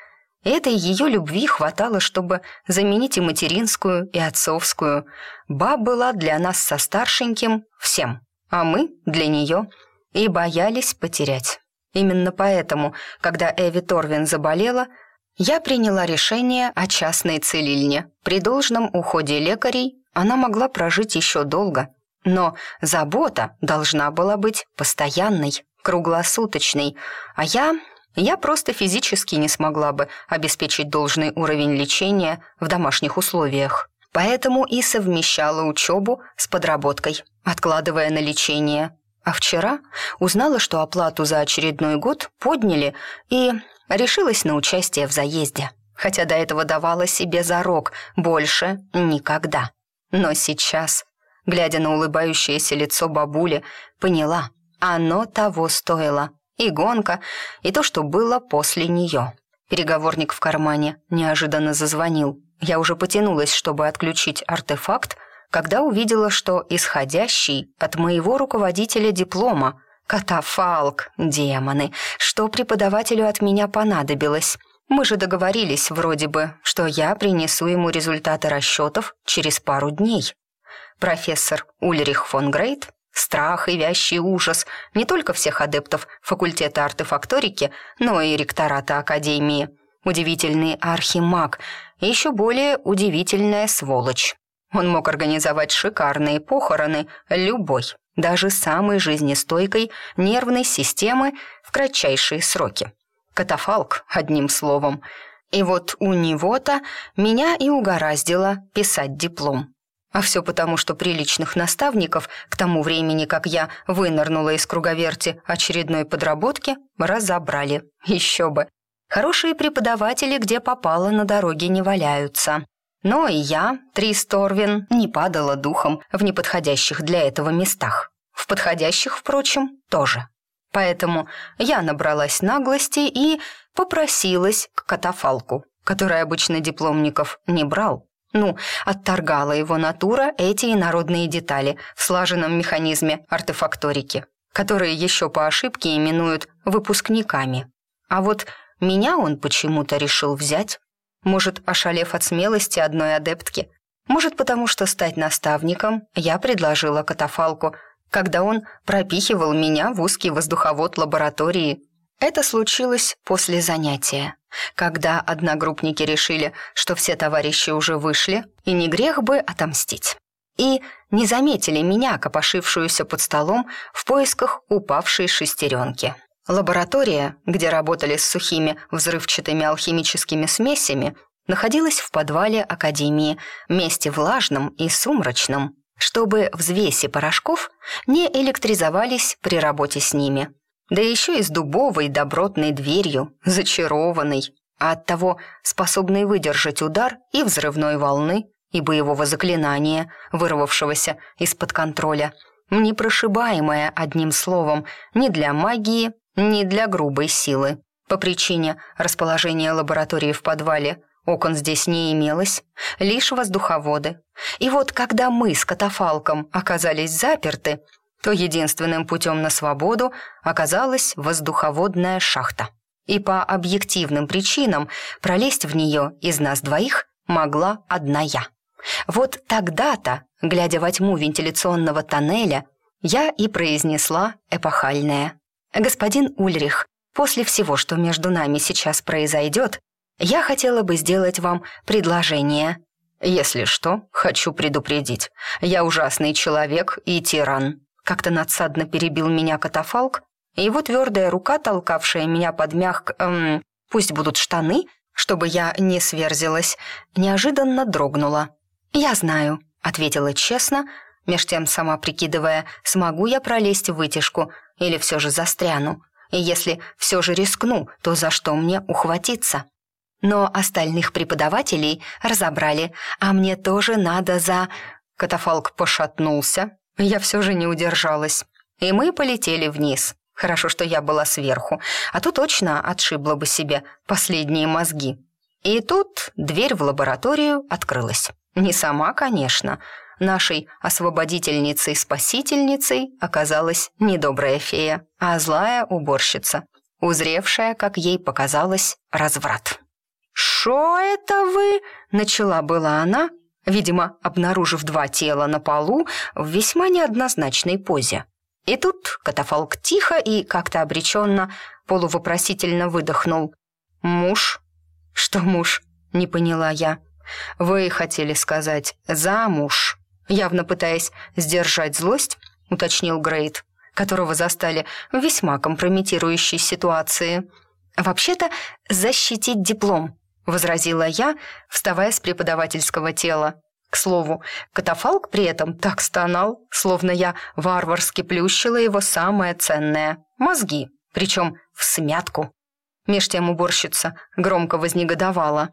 Этой ее любви хватало, чтобы заменить и материнскую, и отцовскую. Ба была для нас со старшеньким всем, а мы для нее и боялись потерять. Именно поэтому, когда Эви Торвин заболела, я приняла решение о частной целильне. При должном уходе лекарей она могла прожить еще долго, но забота должна была быть постоянной, круглосуточной, а я я просто физически не смогла бы обеспечить должный уровень лечения в домашних условиях. Поэтому и совмещала учебу с подработкой, откладывая на лечение. А вчера узнала, что оплату за очередной год подняли и решилась на участие в заезде. Хотя до этого давала себе зарок больше никогда. Но сейчас, глядя на улыбающееся лицо бабули, поняла, оно того стоило – и гонка, и то, что было после нее. Переговорник в кармане неожиданно зазвонил. Я уже потянулась, чтобы отключить артефакт, когда увидела, что исходящий от моего руководителя диплома «Катафалк, демоны, что преподавателю от меня понадобилось?» Мы же договорились вроде бы, что я принесу ему результаты расчетов через пару дней. Профессор Ульрих фон Грейт Страх и вящий ужас не только всех адептов факультета артефакторики, но и ректората Академии. Удивительный архимаг и еще более удивительная сволочь. Он мог организовать шикарные похороны любой, даже самой жизнестойкой нервной системы в кратчайшие сроки. Катафалк, одним словом. И вот у него-то меня и угораздило писать диплом. А все потому, что приличных наставников к тому времени, как я вынырнула из круговерти очередной подработки, разобрали. Еще бы. Хорошие преподаватели, где попало, на дороге не валяются. Но и я, Трис Торвин, не падала духом в неподходящих для этого местах. В подходящих, впрочем, тоже. Поэтому я набралась наглости и попросилась к катафалку, который обычно дипломников не брал. Ну, отторгала его натура эти инородные детали в слаженном механизме артефакторики, которые еще по ошибке именуют выпускниками. А вот меня он почему-то решил взять. Может, ошалев от смелости одной адептки. Может, потому что стать наставником я предложила катафалку, когда он пропихивал меня в узкий воздуховод лаборатории это случилось после занятия, когда одногруппники решили, что все товарищи уже вышли, и не грех бы отомстить. и не заметили меня, копошившуюся под столом в поисках упавшей шестеренки. Лаборатория, где работали с сухими взрывчатыми алхимическими смесями, находилась в подвале Академии, месте влажном и сумрачном, чтобы взвеси порошков не электризовались при работе с ними. Да еще и с дубовой добротной дверью, зачарованной, а оттого способной выдержать удар и взрывной волны, и боевого заклинания, вырвавшегося из-под контроля. Непрошибаемая, одним словом, ни для магии, ни для грубой силы. По причине расположения лаборатории в подвале окон здесь не имелось, лишь воздуховоды. И вот когда мы с катафалком оказались заперты, то единственным путем на свободу оказалась воздуховодная шахта. И по объективным причинам пролезть в нее из нас двоих могла одна я. Вот тогда-то, глядя во тьму вентиляционного тоннеля, я и произнесла эпохальное. «Господин Ульрих, после всего, что между нами сейчас произойдет, я хотела бы сделать вам предложение». «Если что, хочу предупредить. Я ужасный человек и тиран». Как-то надсадно перебил меня катафалк, его твердая рука, толкавшая меня под мягк... Эм, пусть будут штаны, чтобы я не сверзилась, неожиданно дрогнула. «Я знаю», — ответила честно, меж тем сама прикидывая, смогу я пролезть в вытяжку или все же застряну. И если все же рискну, то за что мне ухватиться? Но остальных преподавателей разобрали, а мне тоже надо за... Катафалк пошатнулся, я все же не удержалась. И мы полетели вниз. Хорошо, что я была сверху, а то точно отшибла бы себе последние мозги. И тут дверь в лабораторию открылась. Не сама, конечно. Нашей освободительницей-спасительницей оказалась недобрая фея, а злая уборщица, узревшая, как ей показалось, разврат. «Шо это вы?» — начала была она, видимо, обнаружив два тела на полу в весьма неоднозначной позе. И тут катафалк тихо и как-то обреченно полувопросительно выдохнул. «Муж?» «Что муж?» — не поняла я. «Вы хотели сказать «замуж», явно пытаясь сдержать злость, уточнил Грейт, которого застали в весьма компрометирующей ситуации. «Вообще-то защитить диплом», — возразила я, вставая с преподавательского тела. К слову, катафалк при этом так стонал, словно я варварски плющила его самое ценное — мозги, причем в смятку. Меж тем уборщица громко вознегодовала.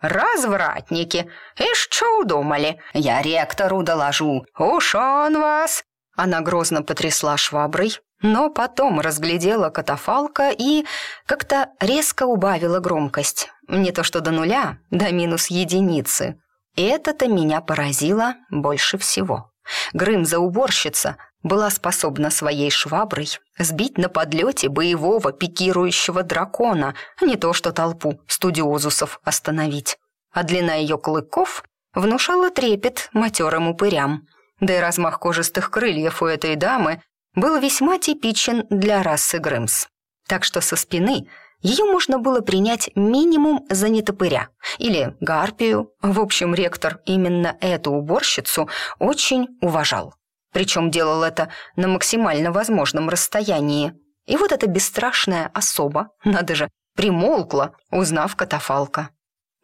«Развратники! И что удумали? Я ректору доложу. Уж он вас!» Она грозно потрясла шваброй, но потом разглядела катафалка и как-то резко убавила громкость. Не то что до нуля, до минус единицы. И это-то меня поразило больше всего. Грымза-уборщица была способна своей шваброй сбить на подлете боевого пикирующего дракона, а не то что толпу студиозусов остановить. А длина ее клыков внушала трепет матерым упырям. Да и размах кожистых крыльев у этой дамы был весьма типичен для расы Грымс. Так что со спины ее можно было принять минимум за нетопыря или гарпию. В общем, ректор именно эту уборщицу очень уважал. Причем делал это на максимально возможном расстоянии. И вот эта бесстрашная особа, надо же, примолкла, узнав катафалка.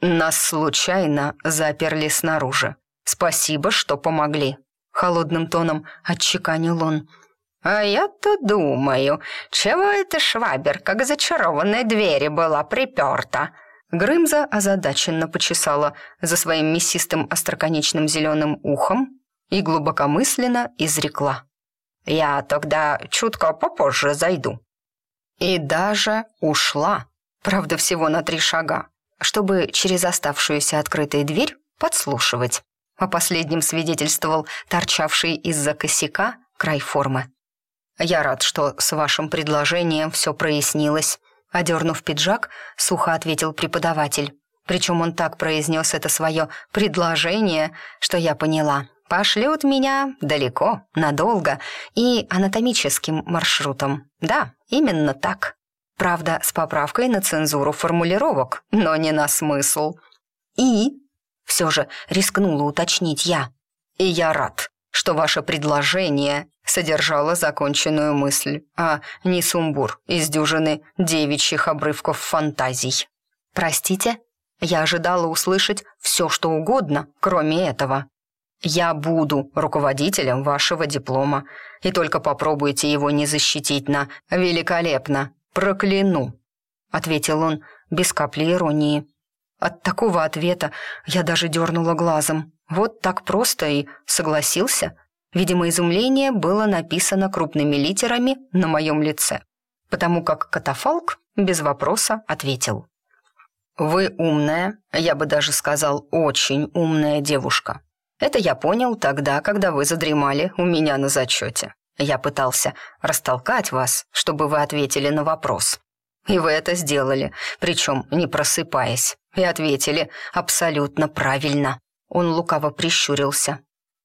«Нас случайно заперли снаружи. Спасибо, что помогли», — холодным тоном отчеканил он. «А я-то думаю, чего эта шваберка к зачарованной двери была приперта?» Грымза озадаченно почесала за своим мясистым остроконечным зеленым ухом и глубокомысленно изрекла. «Я тогда чутко попозже зайду». И даже ушла, правда, всего на три шага, чтобы через оставшуюся открытой дверь подслушивать. О последнем свидетельствовал торчавший из-за косяка край формы. «Я рад, что с вашим предложением все прояснилось», одернув пиджак, сухо ответил преподаватель. Причем он так произнес это свое предложение, что я поняла. Пошлют меня далеко, надолго и анатомическим маршрутом. Да, именно так. Правда, с поправкой на цензуру формулировок, но не на смысл. И все же рискнула уточнить я. И я рад, что ваше предложение содержало законченную мысль, а не сумбур из дюжины девичьих обрывков фантазий. Простите, я ожидала услышать все, что угодно, кроме этого. Я буду руководителем вашего диплома, и только попробуйте его не защитить на «великолепно, прокляну», — ответил он без капли иронии. От такого ответа я даже дернула глазом. Вот так просто и согласился. Видимо, изумление было написано крупными литерами на моем лице, потому как катафалк без вопроса ответил. «Вы умная, я бы даже сказал, очень умная девушка. Это я понял тогда, когда вы задремали у меня на зачете. Я пытался растолкать вас, чтобы вы ответили на вопрос. И вы это сделали, причем не просыпаясь, и ответили абсолютно правильно». Он лукаво прищурился.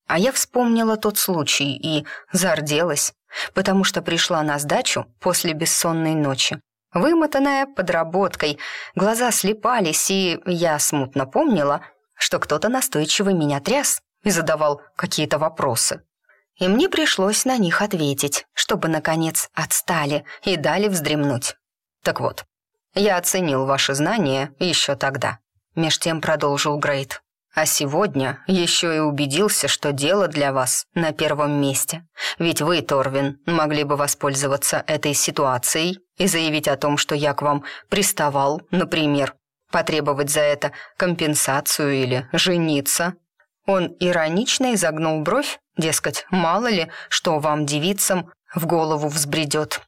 А я вспомнила тот случай и зарделась, потому что пришла на сдачу после бессонной ночи. Вымотанная подработкой, глаза слепались, и я смутно помнила, что кто-то настойчиво меня тряс и задавал какие-то вопросы. И мне пришлось на них ответить, чтобы, наконец, отстали и дали вздремнуть. Так вот, я оценил ваши знания еще тогда. Меж тем продолжил Грейт. А сегодня еще и убедился, что дело для вас на первом месте. Ведь вы, Торвин, могли бы воспользоваться этой ситуацией и заявить о том, что я к вам приставал, например, потребовать за это компенсацию или жениться. Он иронично изогнул бровь, дескать, мало ли, что вам, девицам, в голову взбредет.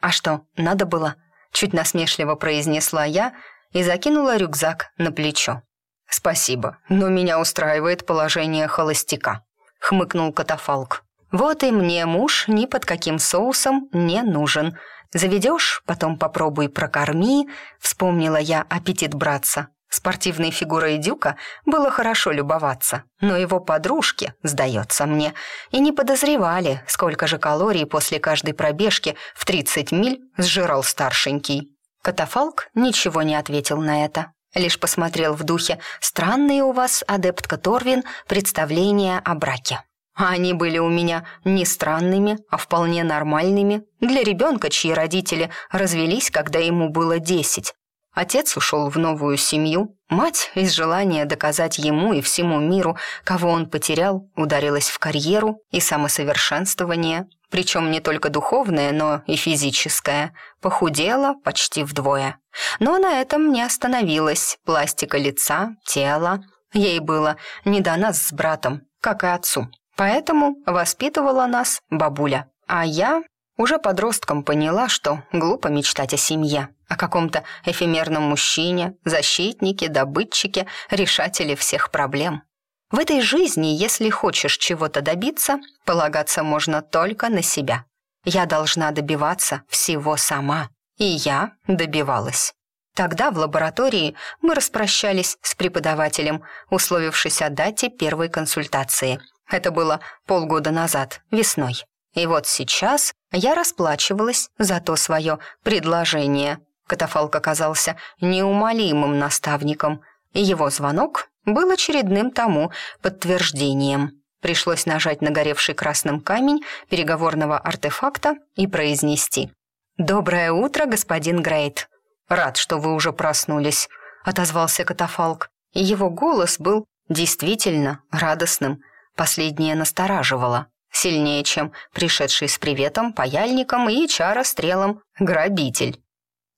«А что, надо было?» Чуть насмешливо произнесла я и закинула рюкзак на плечо. «Спасибо, но меня устраивает положение холостяка», — хмыкнул катафалк. «Вот и мне муж ни под каким соусом не нужен. Заведешь, потом попробуй прокорми», — вспомнила я аппетит братца. Спортивной фигурой Дюка было хорошо любоваться, но его подружки, сдается мне, и не подозревали, сколько же калорий после каждой пробежки в 30 миль сжирал старшенький. Катафалк ничего не ответил на это, Лишь посмотрел в духе «Странные у вас, адептка Торвин, представления о браке». А они были у меня не странными, а вполне нормальными для ребенка, чьи родители развелись, когда ему было десять. Отец ушел в новую семью, мать из желания доказать ему и всему миру, кого он потерял, ударилась в карьеру и самосовершенствование, причем не только духовное, но и физическое, похудела почти вдвое. Но на этом не остановилась. Пластика лица, тела. Ей было не до нас с братом, как и отцу. Поэтому воспитывала нас бабуля. А я уже подростком поняла, что глупо мечтать о семье, о каком-то эфемерном мужчине, защитнике, добытчике, решателе всех проблем. В этой жизни, если хочешь чего-то добиться, полагаться можно только на себя. Я должна добиваться всего сама. И я добивалась. Тогда в лаборатории мы распрощались с преподавателем, условившись о дате первой консультации. Это было полгода назад, весной. И вот сейчас я расплачивалась за то свое предложение. Катафалк оказался неумолимым наставником, и его звонок был очередным тому подтверждением. Пришлось нажать на горевший красным камень переговорного артефакта и произнести «Доброе утро, господин Грейт». «Рад, что вы уже проснулись», — отозвался катафалк. И его голос был действительно радостным. Последнее настораживало. Сильнее, чем пришедший с приветом, паяльником и чарострелом грабитель.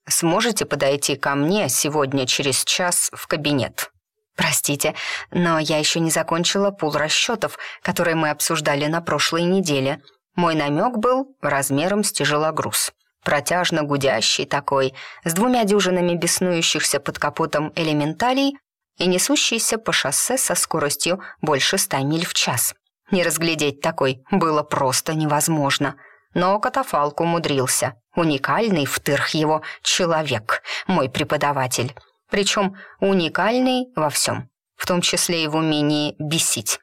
«Сможете подойти ко мне сегодня через час в кабинет?» «Простите, но я еще не закончила пул расчетов, которые мы обсуждали на прошлой неделе. Мой намек был размером с тяжелогруз. Протяжно гудящий такой, с двумя дюжинами беснующихся под капотом элементалей и несущийся по шоссе со скоростью больше ста миль в час. Не разглядеть такой было просто невозможно. Но катафалк умудрился. Уникальный в тырх его человек, мой преподаватель причем уникальный во всем, в том числе и в умении бесить.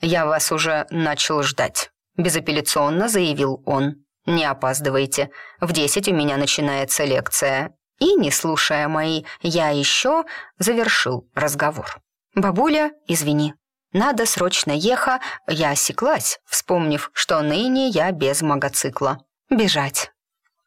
«Я вас уже начал ждать», — безапелляционно заявил он. «Не опаздывайте, в десять у меня начинается лекция». И, не слушая мои «я еще», завершил разговор. «Бабуля, извини, Надо срочно еха, я осеклась, вспомнив, что ныне я без мотоцикла. Бежать.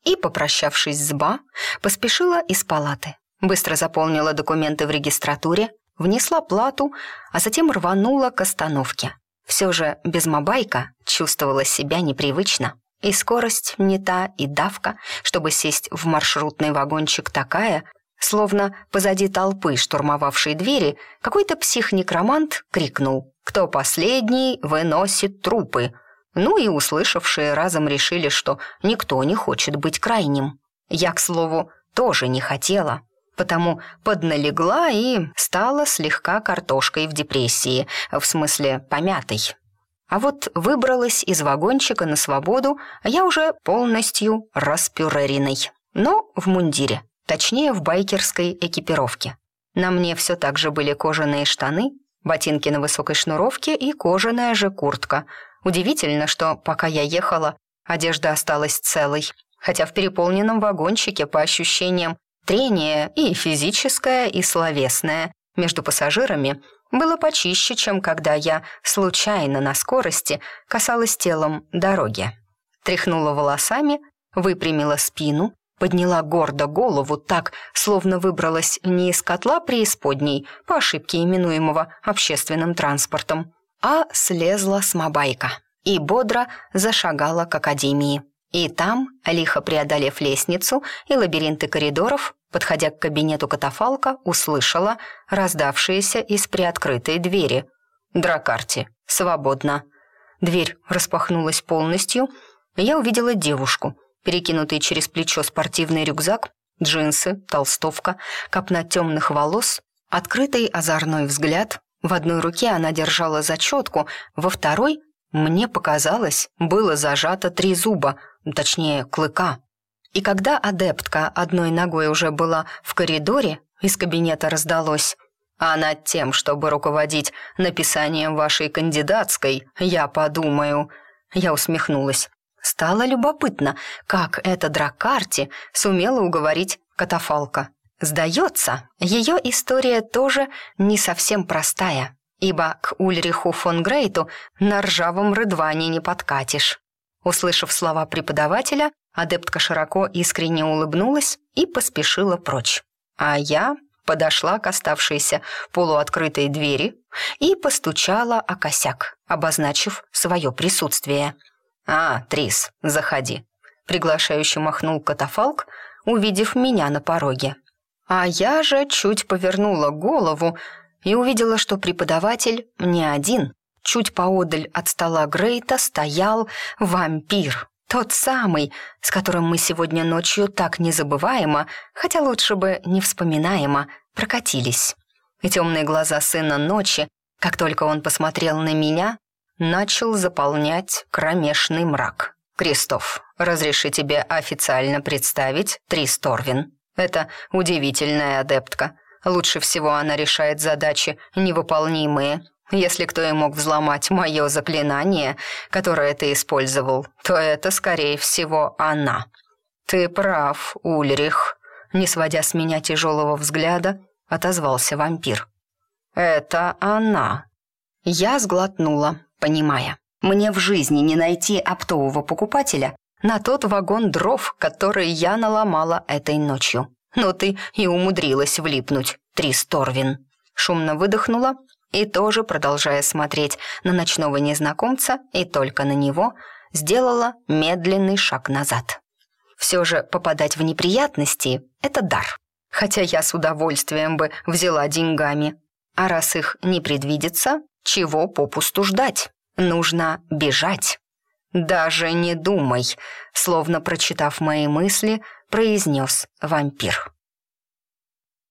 И, попрощавшись с Ба, поспешила из палаты. Быстро заполнила документы в регистратуре, внесла плату, а затем рванула к остановке. Все же без мобайка чувствовала себя непривычно. И скорость не та, и давка, чтобы сесть в маршрутный вагончик такая, словно позади толпы, штурмовавшей двери, какой-то псих-некромант крикнул «Кто последний, выносит трупы!» Ну и услышавшие разом решили, что никто не хочет быть крайним. Я, к слову, тоже не хотела, потому подналегла и стала слегка картошкой в депрессии, в смысле помятой. А вот выбралась из вагончика на свободу, а я уже полностью распюрериной, но в мундире, точнее в байкерской экипировке. На мне все так же были кожаные штаны, ботинки на высокой шнуровке и кожаная же куртка. Удивительно, что пока я ехала, одежда осталась целой, хотя в переполненном вагончике, по ощущениям, трение и физическое, и словесное между пассажирами было почище, чем когда я случайно на скорости касалась телом дороги. Тряхнула волосами, выпрямила спину, подняла гордо голову так, словно выбралась не из котла преисподней, по ошибке именуемого общественным транспортом, а слезла с мобайка и бодро зашагала к академии. И там, лихо преодолев лестницу и лабиринты коридоров, подходя к кабинету катафалка, услышала раздавшиеся из приоткрытой двери. «Дракарти, свободно!» Дверь распахнулась полностью, и я увидела девушку, перекинутый через плечо спортивный рюкзак, джинсы, толстовка, копна темных волос, открытый озорной взгляд. В одной руке она держала зачетку, во второй, мне показалось, было зажато три зуба, точнее, клыка. И когда адептка одной ногой уже была в коридоре, из кабинета раздалось «А над тем, чтобы руководить написанием вашей кандидатской, я подумаю». Я усмехнулась. Стало любопытно, как эта Дракарти сумела уговорить катафалка. Сдается, ее история тоже не совсем простая, ибо к Ульриху фон Грейту на ржавом рыдване не подкатишь. Услышав слова преподавателя, Адептка широко искренне улыбнулась и поспешила прочь. А я подошла к оставшейся полуоткрытой двери и постучала о косяк, обозначив свое присутствие. «А, Трис, заходи», — приглашающе махнул катафалк, увидев меня на пороге. А я же чуть повернула голову и увидела, что преподаватель не один. Чуть поодаль от стола Грейта стоял вампир. Тот самый, с которым мы сегодня ночью так незабываемо, хотя лучше бы не вспоминаемо, прокатились. И темные глаза сына ночи, как только он посмотрел на меня, начал заполнять кромешный мрак. «Кристоф, разреши тебе официально представить Трис Торвин. Это удивительная адептка. Лучше всего она решает задачи невыполнимые, если кто и мог взломать мое заклинание, которое ты использовал, то это, скорее всего, она. Ты прав, Ульрих. Не сводя с меня тяжелого взгляда, отозвался вампир. Это она. Я сглотнула, понимая. Мне в жизни не найти оптового покупателя на тот вагон дров, который я наломала этой ночью. Но ты и умудрилась влипнуть, Тристорвин. Шумно выдохнула и тоже, продолжая смотреть на ночного незнакомца и только на него, сделала медленный шаг назад. Все же попадать в неприятности — это дар. Хотя я с удовольствием бы взяла деньгами. А раз их не предвидится, чего попусту ждать? Нужно бежать. «Даже не думай», словно прочитав мои мысли, произнес вампир.